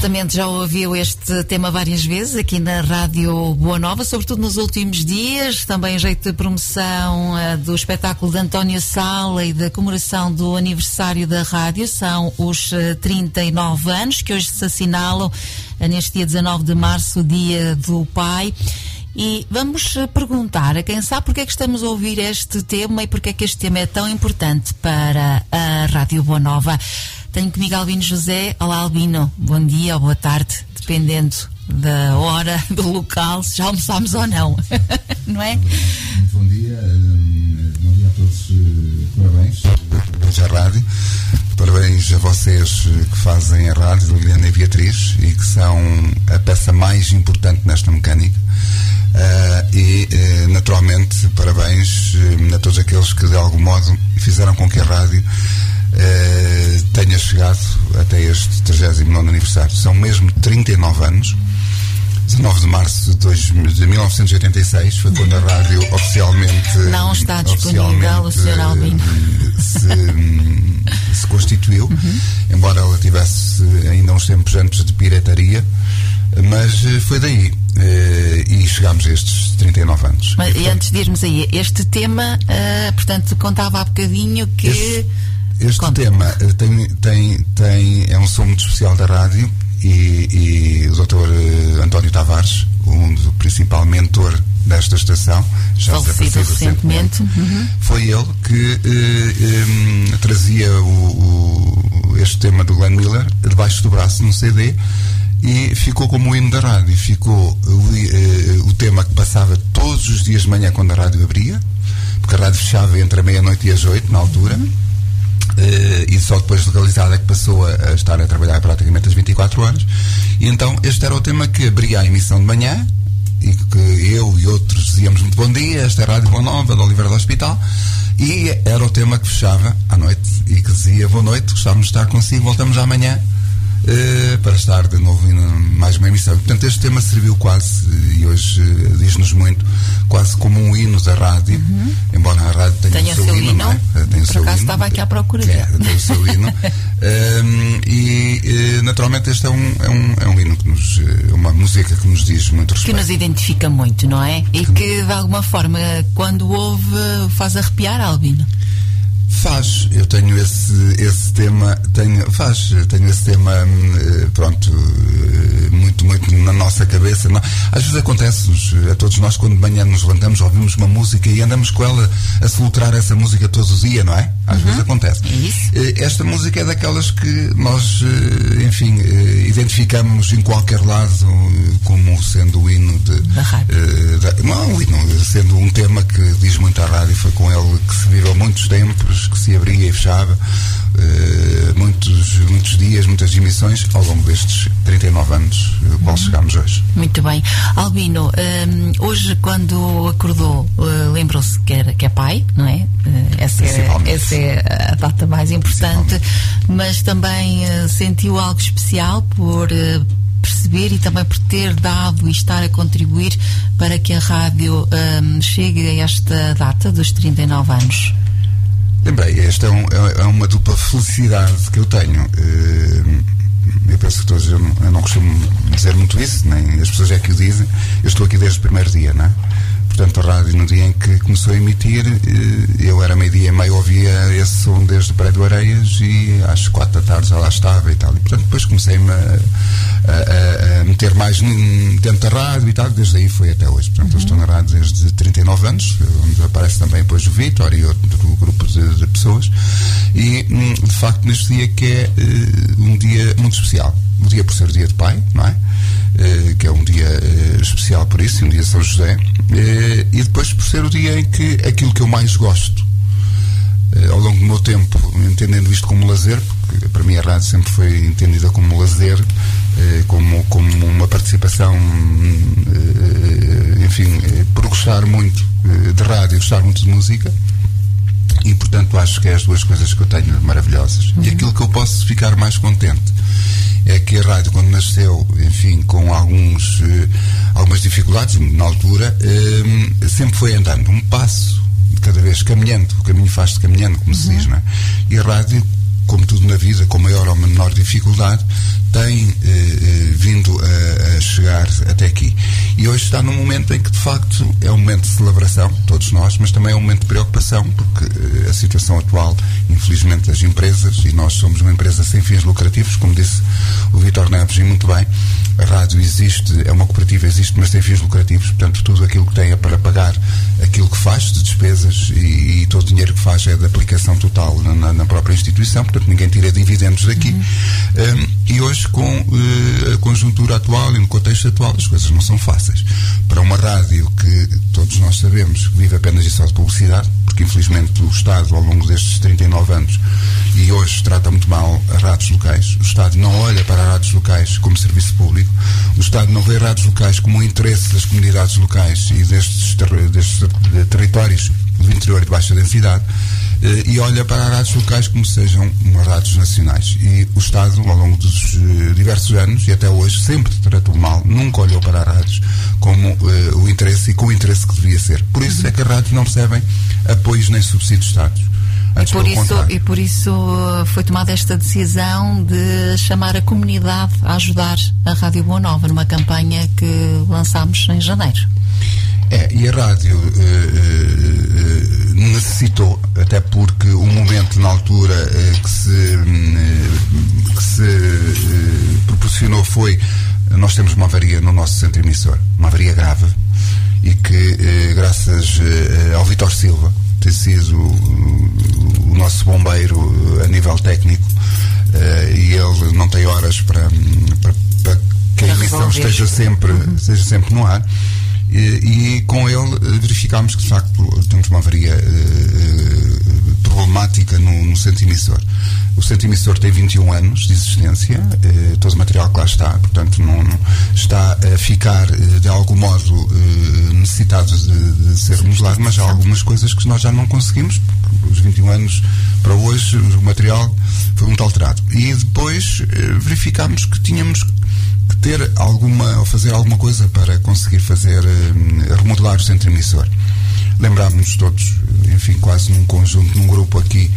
Certamente já ouviu este tema várias vezes aqui na Rádio Boa Nova, sobretudo nos últimos dias, também em jeito de promoção uh, do espetáculo de António Sala e da comemoração do aniversário da rádio. São os uh, eh, 39 anos que hoje se assinalam uh, neste dia 19 de março, Dia do Pai. E vamos perguntar a quem sabe porque é que estamos a ouvir este tema e porque é que este tema é tão importante para a Rádio Boa Nova. Tenho comigo Albino José. Olá, Albino. Bom dia ou boa tarde, dependendo da hora, do local, se já almoçámos ou não. não é? Bom dia. Eh, bom dia a todos. Eh, parabéns. Parabéns à rádio. Parabéns a vocês eh, que fazem a rádio, Liliana e Beatriz, e que são a peça mais importante nesta mecânica. Uh, e, uh, naturalmente, parabéns uh, a todos aqueles que, de algum modo, fizeram com que a rádio eh, tenha chegado até este 39 aniversário. São mesmo 39 anos. 19 de março de, dois, de 1986 foi quando a rádio oficialmente. Não está disponível o Sr. Albino. Se, se constituiu, uhum. embora ela tivesse ainda uns tempos antes de pirataria, mas eh, foi daí. Uh, e chegámos a estes 39 anos. Mas, e, antes de irmos aí, este tema, portanto, contava há bocadinho que. Este, este Conta. tema eh, tem, tem, tem, é um som muito especial da rádio e, e o Dr. Eh, António Tavares, um do principal mentor desta estação, já falecido recentemente, uhum. foi ele que eh, trazia o, o, este tema do Glenn Miller debaixo do braço num CD e ficou como o hino da rádio. Ficou o, o tema que passava todos os dias de manhã quando a rádio abria, porque a rádio fechava entre a meia-noite e as oito na altura. Uhum Uh, e só depois legalizada que passou a, estar a trabalhar praticamente as 24 horas. E então este era o tema que abria a emissão de manhã e que eu e outros dizíamos muito bom dia, esta é a Rádio Boa Nova, do Oliveira do Hospital. E era o tema que fechava à noite e que dizia boa noite, gostávamos de estar consigo, voltamos amanhã uh, para estar de novo em mais uma emissão. Portanto, este tema serviu quase, e hoje uh, diz-nos muito, quase como um hino da rádio, uhum. embora a rádio tenha, o seu, seu hino, hino, não é? Tem Por acaso estava aqui à procura é, tem o seu hino. um, e, uh, naturalmente, este é um, é um, é um hino que nos, uma música que nos diz muito respeito. Que nos identifica muito, não é? E que, que de alguma forma, quando ouve, faz arrepiar, Albino. Faz, eu tenho esse, esse tema, tenho, faz, tenho esse tema, hum, pronto, eh, muito, muito na nossa cabeça. Não? Às vezes acontece a todos nós, quando de manhã nos levantamos, ouvimos uma música e andamos com ela a soltar essa música todos os dias, não é? Às uhum. vezes acontece. É eh, Esta música é daquelas que nós, eh, enfim, identificamos em qualquer lado como sendo o hino de. Da rádio. não, o hino, sendo um tema que diz muito à rádio, foi com ele que se viveu muitos tempos que se abria e fechava, uh, muitos, muitos dias, muitas emissões ao longo destes 39 anos, ao qual chegámos hoje. Muito bem. Albino, um, ehm, hoje quando acordou, uh, lembrou-se que, era, que é pai, não é? Uh, essa, é essa é a data mais importante, mas também sentiu algo especial por perceber e também por ter dado e estar a contribuir para que a rádio um, chegue a esta data dos 39 anos? Bem, esta é, um, é, é, uma dupla felicidade que eu tenho. Uh, eu penso que todos, eu não, eu não costumo dizer muito isso, nem as pessoas é que o dizem. Eu estou aqui desde o primeiro dia, não é? Portanto, a rádio, no dia em que começou a emitir, eh, eu era meio-dia e meio, ouvia esse som desde o Prédio Areias e às quatro da tarde já lá estava e tal. E, portanto, depois comecei-me a, a, a, meter mais dentro da rádio e tal, desde aí foi até hoje. Portanto, uhum. eu estou na rádio desde 39 anos, onde aparece também depois o Vitor e outro grupo de, de, pessoas. E, hum, de facto, neste dia que é uh, um dia muito especial. Um dia por ser dia de pai, não é? Uh, que é um dia uh, especial por isso, um dia São José. Eh, e depois por ser o dia em que aquilo que eu mais gosto eh, ao longo do meu tempo, entendendo isto como lazer, porque para mim a rádio sempre foi entendida como lazer, eh, como, como uma participação, enfim, por gostar muito de rádio, gostar muito de música. E portanto acho que é as duas coisas que eu tenho maravilhosas. Uhum. E aquilo que eu posso ficar mais contente é que a rádio, quando nasceu, enfim, com alguns, eh, algumas dificuldades na altura, eh, sempre foi andando um passo cada vez, caminhando, o caminho faz-se caminhando, como uhum. se diz, não é? E a rádio como tudo na vida, com maior ou menor dificuldade, tem eh, eh, vindo a, a, chegar até aqui. E hoje está num momento em que, de facto, é um momento de celebração, todos nós, mas também é um momento de preocupação, porque eh, a situação atual, infelizmente, das empresas, e nós somos uma empresa sem fins lucrativos, como disse o Vitor Neves, e muito bem, a rádio existe, é uma cooperativa, existe, mas tem fins lucrativos, portanto, tudo aquilo que tem é para pagar aquilo que faz de despesas e, e todo o dinheiro que faz é de aplicação total na, na própria instituição, portanto, ninguém tira dividendos daqui. Uhum. Um, e hoje, com uh, a conjuntura atual e no contexto atual, as coisas não são fáceis. Para uma rádio que todos nós sabemos que vive apenas e só de publicidade, porque infelizmente o Estado, ao longo destes 39 anos, e hoje trata muito mal a rádios locais, o Estado não olha para rádios locais como serviço público, o Estado não vê rádios locais como um interesse das comunidades locais e destes, ter destes territórios do interior e de baixa densidade, e olha para rádios locais como sejam rádios nacionais. E o Estado, ao longo dos eh, diversos anos e até hoje, sempre tratou mal, nunca olhou para rádios como uh, o interesse e com o interesse que devia ser. Por isso é que as rádios não recebem apoios nem subsídios de Estados. E por, isso, e por isso foi tomada esta decisão de chamar a comunidade a ajudar a Rádio Boa Nova numa campanha que lançámos em janeiro. É, e a rádio uh, uh, necessitou, até porque o momento na altura uh, que se, que se proporcionou foi nós temos uma avaria no nosso centro emissor, uma avaria grave, e que graças ao Vitor Silva, ter sido o, o nosso bombeiro a nível técnico, e ele não tem horas para, para, para que a emissão esteja sempre, uhum. esteja sempre no ar. E, e, com ele eh, verificámos que de facto temos uma avaria uh, problemática no, no, centro emissor. O centro emissor tem 21 anos de existência, uh, todo o material que lá está, portanto não, não está a ficar uh, de algum modo necessitado de, de ser remodelado, mas há algumas coisas que nós já não conseguimos, os 21 anos para hoje o material foi muito alterado. E depois verificámos que tínhamos ter alguma, ou fazer alguma coisa para conseguir fazer, uh, remodelar o centro emissor. Lembrámos-nos todos, enfim, quase num conjunto, num grupo aqui,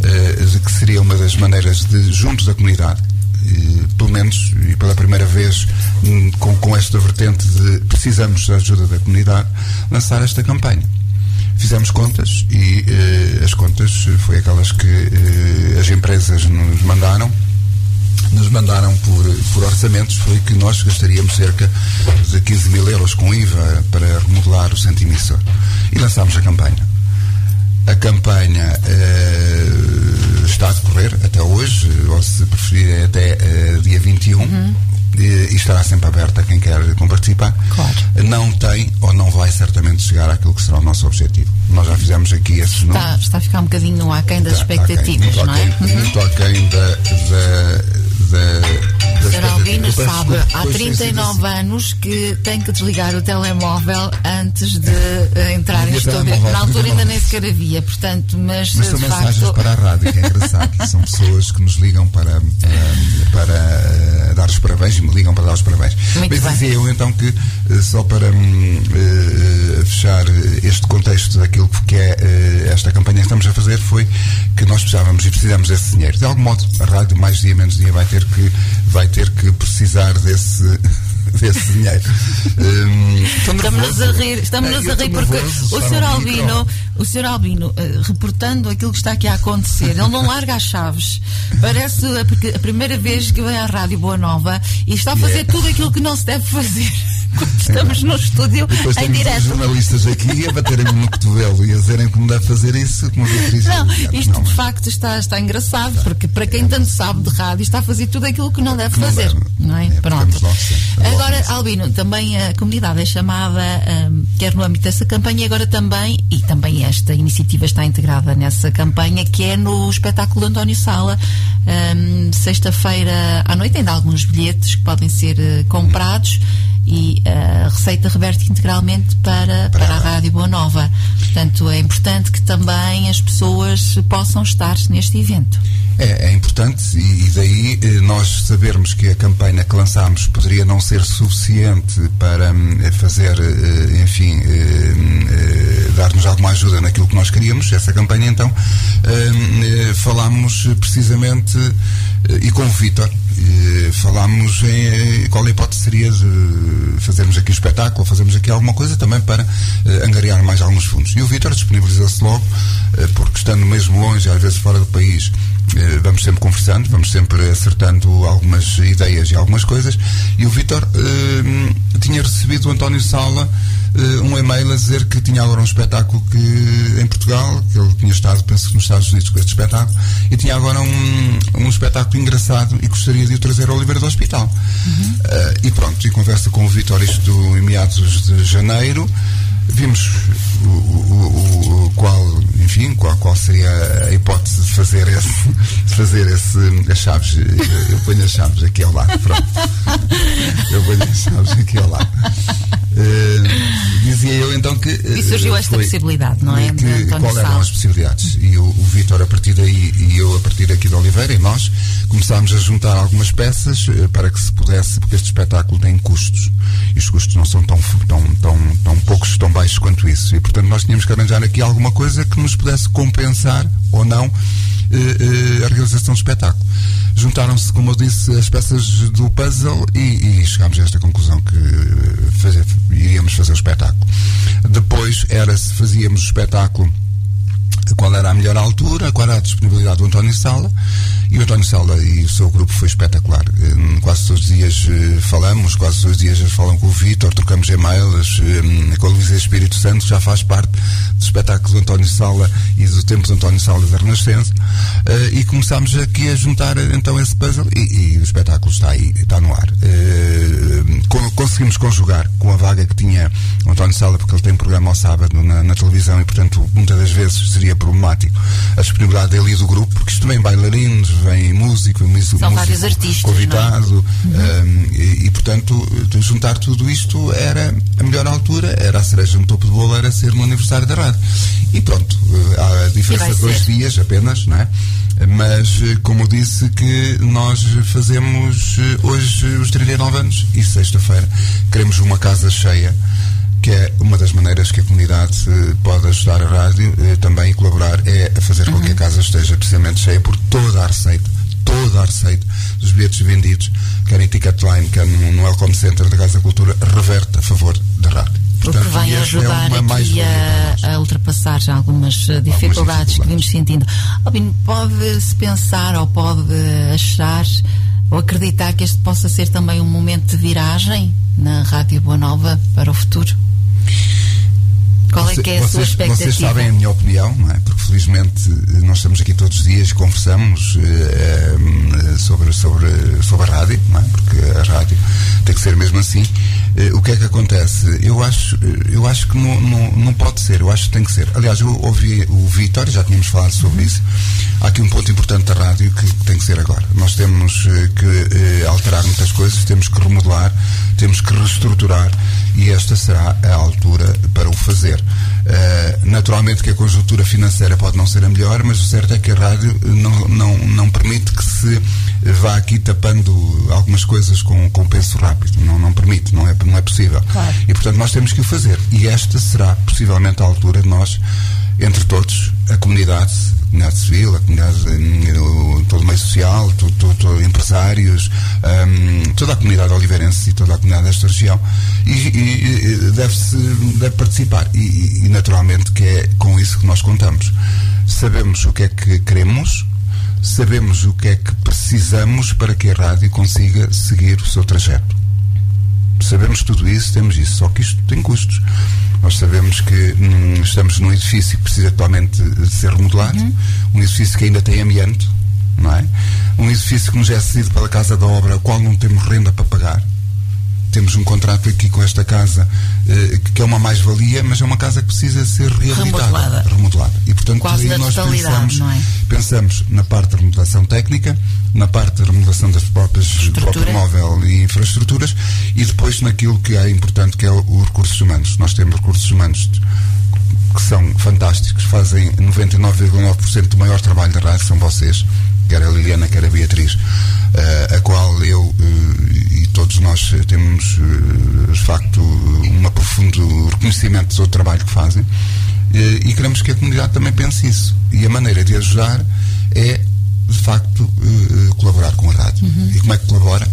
uh, de que seria uma das maneiras de, juntos da comunidade, uh, pelo menos, e pela primeira vez, um, com, com esta vertente de precisamos da ajuda da comunidade, lançar esta campanha fizemos contas e eh, as contas foi aquelas que eh, as empresas nos mandaram nos mandaram por, por orçamentos foi que nós gastaríamos cerca de 15 mil euros com IVA para remodelar o centro emissor. E lançámos a campanha. A campanha uh, está a decorrer até hoje, ou se preferir, até uh, dia 21. Uhum e estará sempre aberta a quem quer participar, claro. não tem ou não vai certamente chegar àquilo que será o nosso objetivo. Nós já fizemos aqui esses está, números. Está a ficar um bocadinho aquém das está, expectativas, está não é? Muito aquém da, da da. Albino sabe, há 39 anos que tem que desligar o telemóvel antes de uh, entrar em estúdio. Na altura ainda nem sequer havia, portanto, mas. Mas são mensagens facto... para a rádio, que é engraçado. são pessoas que nos ligam para, para, para uh, dar os parabéns e me ligam para dar os parabéns. Muito mas bem. dizia eu então que, uh, só para um, fechar este contexto daquilo que é esta campanha que estamos a fazer, foi que nós precisávamos e precisamos desse dinheiro. De algum modo, a rádio, mais dia menos dia, vai ter que, vai ter que precisar desse desse dinheiro. Um, estamos a rir, estamos a rir porque o Sr. Albino, o Sr. Albino, uh, reportando aquilo que está aqui a acontecer, ele não larga as chaves. Parece a, a primeira vez que vem à Rádio Boa Nova e está a fazer yeah. tudo aquilo que não se deve fazer. Estamos no estúdio Depois em direto. jornalistas aqui a baterem-me no cotovelo e a dizerem como deve fazer isso, como Não, isto não, de facto está, está engraçado, porque para quem tanto sabe de rádio está a fazer tudo aquilo que não deve que fazer. Não, não é? é Pronto. Agora, Albino, também a comunidade é chamada, um, quer no âmbito dessa campanha, agora também, e também esta iniciativa está integrada nessa campanha, que é no espetáculo de António Sala. Um, Sexta-feira à noite ainda há alguns bilhetes que podem ser uh, comprados e a receita reverte integralmente para, para, para a Rádio Boa Nova. Portanto, é importante que também as pessoas possam estar neste evento. É, é importante e, e, daí eh, nós sabermos que a campanha que lançámos poderia não ser suficiente para hum, fazer, eh, enfim, eh, dar-nos alguma ajuda naquilo que nós queríamos. Essa campanha então hum, falámos precisamente e com o Vítor falámos em qual a hipótese seria de fazermos aqui o espetáculo, fazermos aqui alguma coisa também para angariar mais alguns fundos. E o Vítor disponibilizou-se logo, porque estando mesmo longe, às vezes fora do país, vamos sempre conversando, vamos sempre acertando algumas ideias e algumas coisas. E o Vítor tinha recebido o António Sala uh, um e-mail a dizer que tinha agora um espetáculo que, em Portugal, que ele tinha estado, penso nos Estados Unidos com este espetáculo, e tinha agora um, um espetáculo engraçado e gostaria de o trazer ao Oliveira do Hospital. Uhum. Uh, e pronto, e conversa com o Vitor isto em meados de janeiro vimos o, o, o, qual, enfim, qual, qual seria a hipótese de fazer esse, fazer esse, as chaves. Eu, eu ponho as chaves aqui ao lado, pronto. Eu ponho as chaves aqui ao lado. Uh, dizia eu então que. E surgiu esta foi, possibilidade, não é? Que, qual eram Sal. as possibilidades? E o, o Vítor, a partir daí, e eu a partir aqui de Oliveira, e nós, começámos a juntar algumas peças uh, para que se pudesse, porque este espetáculo tem custos. E os custos não são tão, tão, tão, tão poucos, tão baixos quanto isso. E portanto nós tínhamos que arranjar aqui alguma coisa que nos pudesse compensar ou não a realização do espetáculo juntaram-se, como eu disse, as peças do puzzle e, e chegámos a esta conclusão que fazer, iríamos fazer o espetáculo. Depois era se fazíamos o espetáculo qual era a melhor altura, qual era a disponibilidade do António Sala. E o António Sala e o seu grupo foi espetacular. Eh, quase todos os dias eh, falamos, quase todos os dias falam com o Vítor, trocamos e-mails, eh, com a Luísa Espírito Santo, já faz parte do espetáculo do António Sala e do tempo do António Sala da Renascença. E começámos aqui a juntar então esse puzzle e, e o espetáculo está aí, está no ar. Conseguimos conjugar com a vaga que tinha o António Sala, porque ele tem programa ao sábado na, na televisão e, portanto, muitas das vezes seria problemático a disponibilidade dele e do grupo, porque isto vem bailarinos, vem músico, músico, São vários artistas, convidado, é? um, e, e, portanto, juntar tudo isto era a melhor altura, era a cereja no topo do bolo, era ser no aniversário da rádio. E pronto, há a diferença de dois ser. dias apenas, não é? Mas, como eu disse, que nós fazemos eh, hoje os 39 anos e sexta-feira queremos uma casa cheia que é uma das maneiras que a comunidade eh, pode ajudar a rádio eh, também e colaborar é a fazer uhum. com que a uhum. casa esteja precisamente cheia por toda a receita, toda a receita dos bilhetes vendidos, quer em Ticketline, quer no, no Welcome Center da Casa da Cultura, reverte a favor da rádio. Portanto, o que vai é ajudar é aqui a, a, ultrapassar já algumas dificuldades, dificuldades, que vimos sentindo. Albino, pode-se pensar ou pode achar ou acreditar que este possa ser também um momento de viragem na Rádio Boa Nova para o futuro? Qual é que é a vocês, sua expectativa? Vocês sabem a minha opinião, não é? Porque felizmente nós estamos aqui todos os dias e conversamos eh, eh, sobre, sobre, sobre a rádio, não é? Porque a rádio tem que ser mesmo assim. Eh, o que é que acontece? Eu acho, eu acho que não, não, não pode ser, eu acho que tem que ser. Aliás, eu ouvi o Vitor, já tínhamos falado sobre isso. Há aqui um ponto importante da rádio que tem que ser agora. Nós temos que alterar muitas coisas, temos que remodelar, temos que reestruturar e esta será a altura para o fazer. Uh, naturalmente que a conjuntura financeira pode não ser a melhor, mas o certo é que a rádio não, não, não permite que se vá aqui tapando algumas coisas com, com penso rápido. Não, não permite, não é, não é possível. Claro. E portanto nós temos que o fazer. E esta será possivelmente a altura de nós, entre todos, a comunidade, a comunidade civil, a comunidade, hum, todo o meio social, todo, todo, todo empresários, um, toda a comunidade oliveirense e toda a comunidade desta região, e, e deve-se deve participar. E, e naturalmente que é com isso que nós contamos. Sabemos o que é que queremos, sabemos o que é que precisamos para que a rádio consiga seguir o seu trajeto. Sabemos tudo isso, temos isso, só que isto tem custos. Nós sabemos que hum, estamos num edifício que precisa atualmente ser remodelado, uhum. um edifício que ainda tem amianto, não é? Um edifício que nos é cedido pela Casa da Obra, o qual não temos renda para pagar temos um contrato aqui com esta casa eh, que é uma mais-valia, mas é uma casa que precisa ser reabilitada, remodelada. remodelada. E portanto Quase aí nós pensamos, é? pensamos na parte da remodelação técnica, na parte da remodelação das próprias do móvel e infraestruturas e depois naquilo que é importante que é os recursos humanos. Nós temos recursos humanos que são fantásticos, fazem 99,9% do maior trabalho da rádio, são vocês, quer a Liliana, quer a Beatriz, uh, a qual eu uh, e todos nós temos, uh, de facto, um profundo reconhecimento do trabalho que fazem e queremos que a comunidade também pense isso. E a maneira de ajudar é, de facto, colaborar com a rádio. Uhum. E como é que colabora?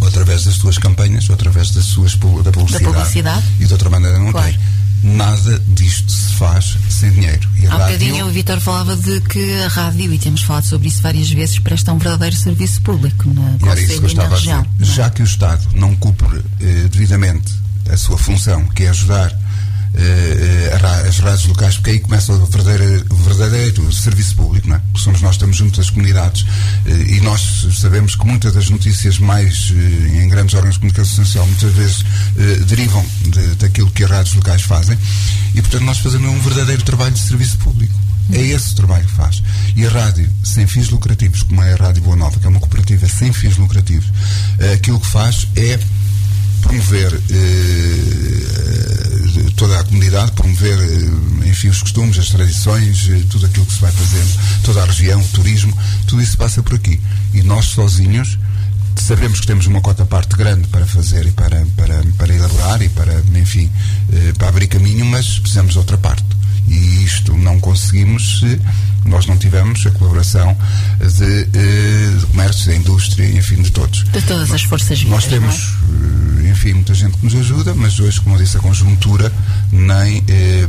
Ou através das suas campanhas, ou através das suas, da, publicidade, da publicidade. E de outra maneira não claro. tem nada disto se faz sem dinheiro. E Há rádio... bocadinho o Vitor falava de que a rádio, e temos falado sobre isso várias vezes, presta um verdadeiro serviço público na e na região. Já que o Estado não cumpre eh, devidamente a sua função, que é ajudar as rádios locais, porque aí começa o verdadeiro, o verdadeiro serviço público, não é? Porque somos nós, estamos junto às comunidades eh, e nós sabemos que muitas das notícias mais eh, em grandes órgãos de comunicação social muitas vezes derivam de, daquilo que as rádios locais fazem e, portanto, nós fazemos um verdadeiro trabalho de serviço público. É esse o trabalho que faz. E a rádio, sem fins lucrativos, como é a Rádio Boa Nova, que é uma cooperativa sem fins lucrativos, aquilo que faz é promover eh, toda a comunidade, promover, eh, enfim, os costumes, as tradições, eh, tudo aquilo que se vai fazendo, toda a região, o turismo, tudo isso passa por aqui. E nós sozinhos sabemos que temos uma cota parte grande para fazer e para, para, para elaborar e para, enfim, eh, para abrir caminho, mas precisamos de outra parte. E isto não conseguimos se nós não tivemos a colaboração de, eh, de comércio, da indústria, enfim, de todos. De todas as forças vivas. Nós temos, é? Enfim, muita gente que nos ajuda, mas hoje, como eu disse, a conjuntura nem, eh,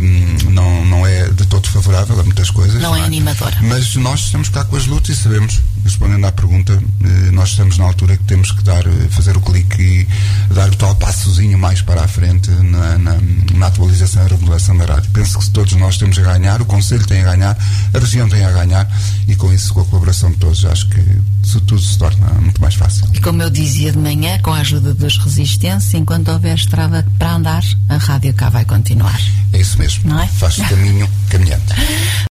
não, não é de todo favorável a muitas coisas. Não, é não é animadora. Mas nós estamos cá com as lutas e sabemos, respondendo à pergunta, eh, nós estamos na altura que temos que dar, fazer o clique e dar o tal passozinho mais para a frente na, na, na atualização e remodelação da rádio. Penso que todos nós temos a ganhar, o Conselho tem a ganhar, a região tem a ganhar e com isso, com a colaboração de todos, acho que tudo se torna muito mais fácil. E como eu dizia de manhã, com a ajuda dos resistência, enquanto houver estrada para andar, a rádio cá vai continuar. É isso mesmo. Não é? Faz caminho caminhando.